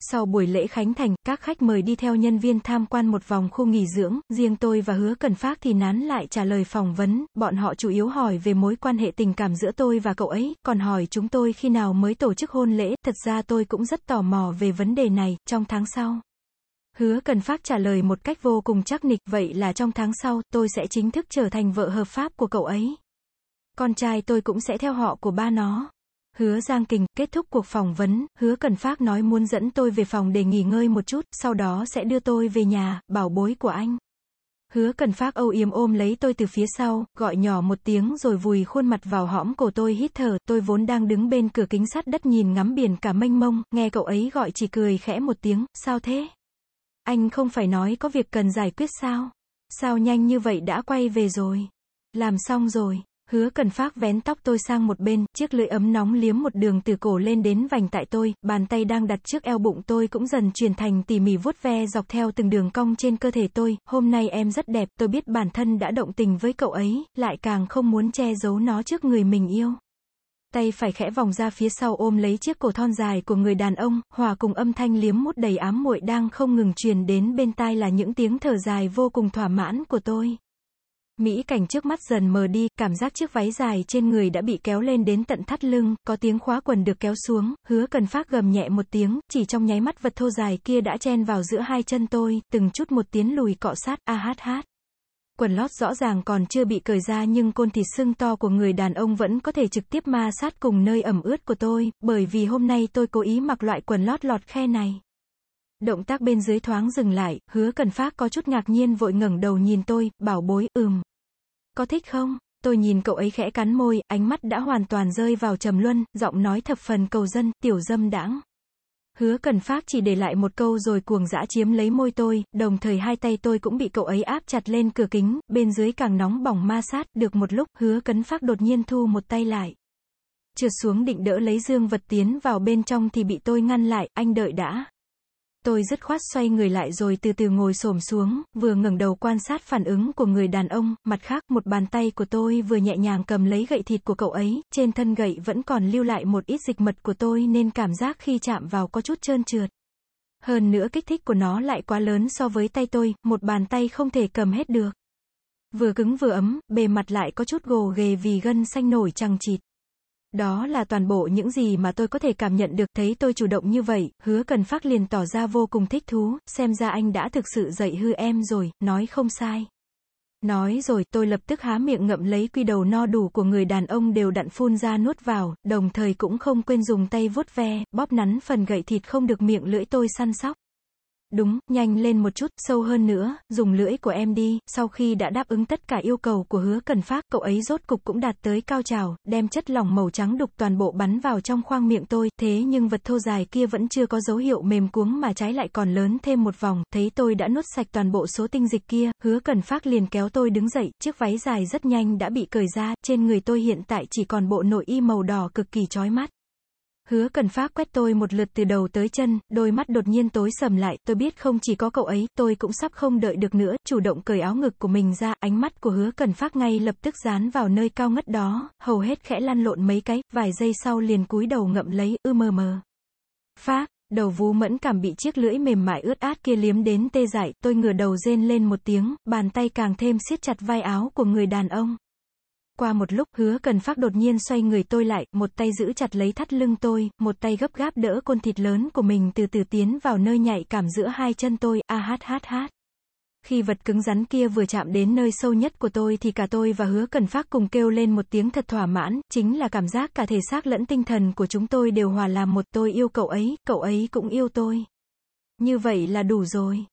Sau buổi lễ khánh thành, các khách mời đi theo nhân viên tham quan một vòng khu nghỉ dưỡng, riêng tôi và hứa cần phát thì nán lại trả lời phỏng vấn, bọn họ chủ yếu hỏi về mối quan hệ tình cảm giữa tôi và cậu ấy, còn hỏi chúng tôi khi nào mới tổ chức hôn lễ, thật ra tôi cũng rất tò mò về vấn đề này, trong tháng sau. Hứa cần phát trả lời một cách vô cùng chắc nịch, vậy là trong tháng sau, tôi sẽ chính thức trở thành vợ hợp pháp của cậu ấy. Con trai tôi cũng sẽ theo họ của ba nó. Hứa Giang Kình, kết thúc cuộc phỏng vấn, hứa Cần Phát nói muốn dẫn tôi về phòng để nghỉ ngơi một chút, sau đó sẽ đưa tôi về nhà, bảo bối của anh. Hứa Cần Phát âu yếm ôm lấy tôi từ phía sau, gọi nhỏ một tiếng rồi vùi khuôn mặt vào hõm cổ tôi hít thở, tôi vốn đang đứng bên cửa kính sắt đất nhìn ngắm biển cả mênh mông, nghe cậu ấy gọi chỉ cười khẽ một tiếng, sao thế? Anh không phải nói có việc cần giải quyết sao? Sao nhanh như vậy đã quay về rồi? Làm xong rồi. Hứa cần phát vén tóc tôi sang một bên, chiếc lưỡi ấm nóng liếm một đường từ cổ lên đến vành tại tôi, bàn tay đang đặt trước eo bụng tôi cũng dần chuyển thành tỉ mỉ vuốt ve dọc theo từng đường cong trên cơ thể tôi, hôm nay em rất đẹp, tôi biết bản thân đã động tình với cậu ấy, lại càng không muốn che giấu nó trước người mình yêu. Tay phải khẽ vòng ra phía sau ôm lấy chiếc cổ thon dài của người đàn ông, hòa cùng âm thanh liếm mút đầy ám muội đang không ngừng truyền đến bên tai là những tiếng thở dài vô cùng thỏa mãn của tôi. Mỹ cảnh trước mắt dần mờ đi, cảm giác chiếc váy dài trên người đã bị kéo lên đến tận thắt lưng, có tiếng khóa quần được kéo xuống, hứa cần phát gầm nhẹ một tiếng, chỉ trong nháy mắt vật thô dài kia đã chen vào giữa hai chân tôi, từng chút một tiến lùi cọ sát, a hát hát. Quần lót rõ ràng còn chưa bị cởi ra nhưng côn thịt sưng to của người đàn ông vẫn có thể trực tiếp ma sát cùng nơi ẩm ướt của tôi, bởi vì hôm nay tôi cố ý mặc loại quần lót lọt khe này. Động tác bên dưới thoáng dừng lại, hứa cần phát có chút ngạc nhiên vội ngẩng đầu nhìn tôi, bảo bối, ừm. Có thích không? Tôi nhìn cậu ấy khẽ cắn môi, ánh mắt đã hoàn toàn rơi vào trầm luân, giọng nói thập phần cầu dân, tiểu dâm đãng. Hứa cần phát chỉ để lại một câu rồi cuồng dã chiếm lấy môi tôi, đồng thời hai tay tôi cũng bị cậu ấy áp chặt lên cửa kính, bên dưới càng nóng bỏng ma sát, được một lúc, hứa cấn phát đột nhiên thu một tay lại. Trượt xuống định đỡ lấy dương vật tiến vào bên trong thì bị tôi ngăn lại, anh đợi đã. Tôi dứt khoát xoay người lại rồi từ từ ngồi xổm xuống, vừa ngẩng đầu quan sát phản ứng của người đàn ông, mặt khác một bàn tay của tôi vừa nhẹ nhàng cầm lấy gậy thịt của cậu ấy, trên thân gậy vẫn còn lưu lại một ít dịch mật của tôi nên cảm giác khi chạm vào có chút trơn trượt. Hơn nữa kích thích của nó lại quá lớn so với tay tôi, một bàn tay không thể cầm hết được. Vừa cứng vừa ấm, bề mặt lại có chút gồ ghề vì gân xanh nổi chằng chịt. Đó là toàn bộ những gì mà tôi có thể cảm nhận được, thấy tôi chủ động như vậy, hứa cần phát liền tỏ ra vô cùng thích thú, xem ra anh đã thực sự dạy hư em rồi, nói không sai. Nói rồi, tôi lập tức há miệng ngậm lấy quy đầu no đủ của người đàn ông đều đặn phun ra nuốt vào, đồng thời cũng không quên dùng tay vuốt ve, bóp nắn phần gậy thịt không được miệng lưỡi tôi săn sóc. Đúng, nhanh lên một chút, sâu hơn nữa, dùng lưỡi của em đi, sau khi đã đáp ứng tất cả yêu cầu của hứa cần phát, cậu ấy rốt cục cũng đạt tới cao trào, đem chất lỏng màu trắng đục toàn bộ bắn vào trong khoang miệng tôi, thế nhưng vật thô dài kia vẫn chưa có dấu hiệu mềm cuống mà trái lại còn lớn thêm một vòng, thấy tôi đã nuốt sạch toàn bộ số tinh dịch kia, hứa cần phát liền kéo tôi đứng dậy, chiếc váy dài rất nhanh đã bị cởi ra, trên người tôi hiện tại chỉ còn bộ nội y màu đỏ cực kỳ chói mắt. Hứa cần phát quét tôi một lượt từ đầu tới chân, đôi mắt đột nhiên tối sầm lại, tôi biết không chỉ có cậu ấy, tôi cũng sắp không đợi được nữa, chủ động cởi áo ngực của mình ra, ánh mắt của hứa cần phát ngay lập tức dán vào nơi cao ngất đó, hầu hết khẽ lăn lộn mấy cái, vài giây sau liền cúi đầu ngậm lấy, ư mờ mờ. Phát, đầu vú mẫn cảm bị chiếc lưỡi mềm mại ướt át kia liếm đến tê dại, tôi ngửa đầu rên lên một tiếng, bàn tay càng thêm siết chặt vai áo của người đàn ông. Qua một lúc, hứa cần phát đột nhiên xoay người tôi lại, một tay giữ chặt lấy thắt lưng tôi, một tay gấp gáp đỡ côn thịt lớn của mình từ từ tiến vào nơi nhạy cảm giữa hai chân tôi, a hát hát hát. Khi vật cứng rắn kia vừa chạm đến nơi sâu nhất của tôi thì cả tôi và hứa cần phát cùng kêu lên một tiếng thật thỏa mãn, chính là cảm giác cả thể xác lẫn tinh thần của chúng tôi đều hòa làm một tôi yêu cậu ấy, cậu ấy cũng yêu tôi. Như vậy là đủ rồi.